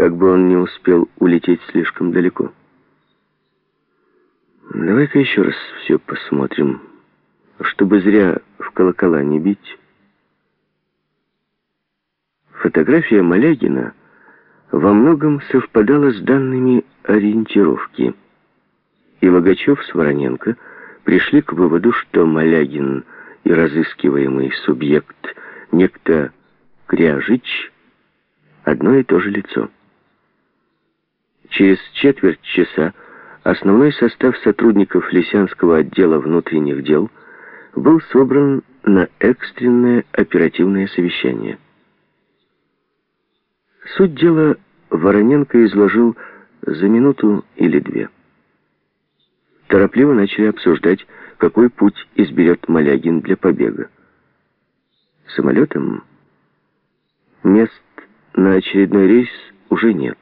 как бы он не успел улететь слишком далеко. Давай-ка еще раз все посмотрим, чтобы зря в колокола не бить. Фотография Малягина во многом совпадала с данными ориентировки. И Логачев с Вороненко пришли к выводу, что Малягин и разыскиваемый субъект, некто Кряжич, одно и то же лицо. Через четверть часа основной состав сотрудников Лисянского отдела внутренних дел был собран на экстренное оперативное совещание. Суть дела Вороненко изложил за минуту или две. Торопливо начали обсуждать, какой путь изберет Малягин для побега. Самолетом мест на очередной рейс уже нет.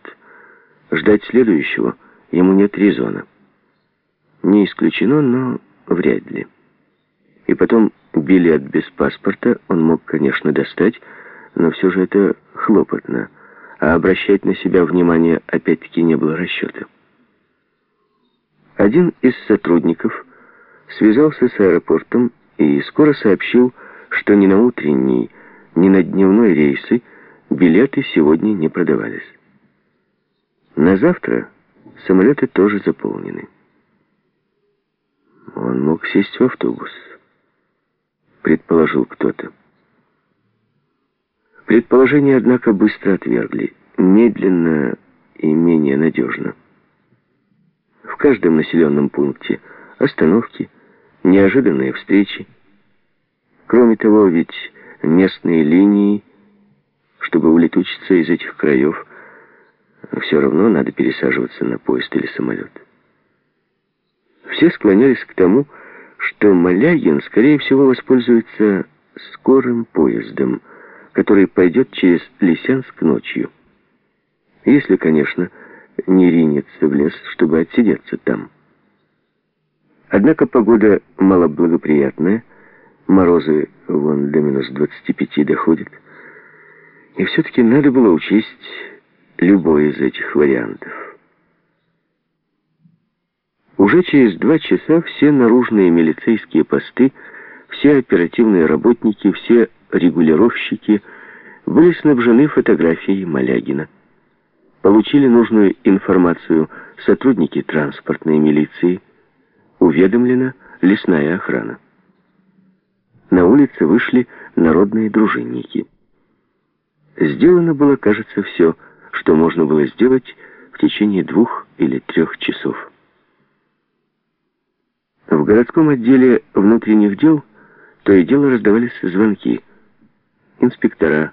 Ждать следующего ему нет резона. Не исключено, но вряд ли. И потом билет без паспорта он мог, конечно, достать, но все же это хлопотно, а обращать на себя внимание опять-таки не было расчета. Один из сотрудников связался с аэропортом и скоро сообщил, что ни на утренний, ни на дневной рейсы билеты сегодня не продавались. На завтра самолеты тоже заполнены. Он мог сесть в автобус, предположил кто-то. Предположение, однако, быстро отвергли. Медленно и менее надежно. В каждом населенном пункте остановки, неожиданные встречи. Кроме того, ведь местные линии, чтобы улетучиться из этих краев, все равно надо пересаживаться на поезд или самолет. Все склонялись к тому, что Малягин, скорее всего, воспользуется скорым поездом, который пойдет через Лисянск ночью. Если, конечно, не ринется в лес, чтобы отсидеться там. Однако погода малоблагоприятная, морозы вон до минус 25 доходят, и все-таки надо было учесть любой из этих вариантов. Уже через два часа все наружные милицейские посты, все оперативные работники, все регулировщики были снабжены фотографией Малягина. Получили нужную информацию сотрудники транспортной милиции, уведомлена лесная охрана. На улице вышли народные дружинники. Сделано было, кажется, все, что можно было сделать в течение двух или трех часов. В городском отделе внутренних дел то и дело раздавались звонки. Инспектора,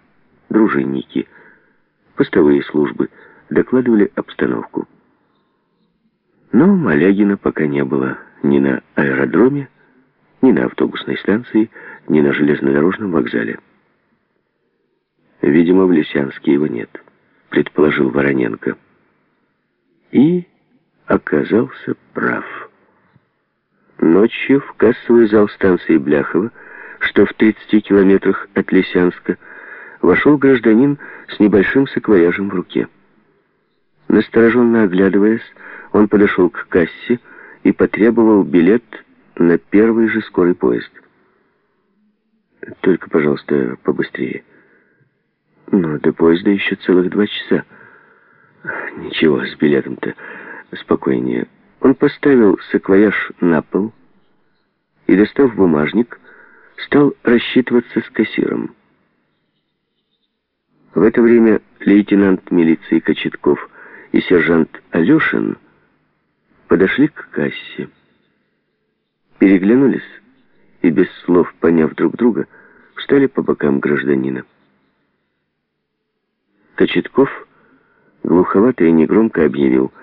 дружинники, постовые службы докладывали обстановку. Но Малягина пока не было ни на аэродроме, ни на автобусной станции, ни на железнодорожном вокзале. Видимо, в Лисянске его нет предположил Вороненко. И оказался прав. Ночью в кассовый зал станции Бляхова, что в 30 километрах от Лисянска, вошел гражданин с небольшим саквояжем в руке. Настороженно оглядываясь, он подошел к кассе и потребовал билет на первый же скорый поезд. «Только, пожалуйста, побыстрее». Но до поезда еще целых два часа. Ничего, с билетом-то спокойнее. Он поставил саквояж на пол и, достав бумажник, стал рассчитываться с кассиром. В это время лейтенант милиции Кочетков и сержант Алешин подошли к кассе, переглянулись и, без слов поняв друг друга, встали по бокам гражданина. Кочетков глуховато и негромко объявил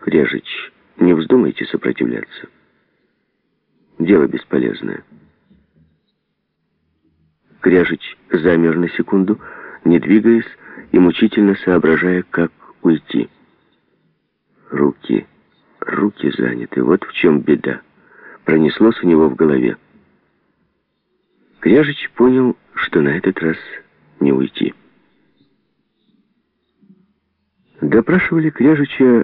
«Кряжич, не вздумайте сопротивляться. Дело бесполезное». Кряжич замер на секунду, не двигаясь и мучительно соображая, как уйти. Руки, руки заняты, вот в чем беда. Пронеслось у него в голове. Кряжич понял, что на этот раз не уйти. Допрашивали княжича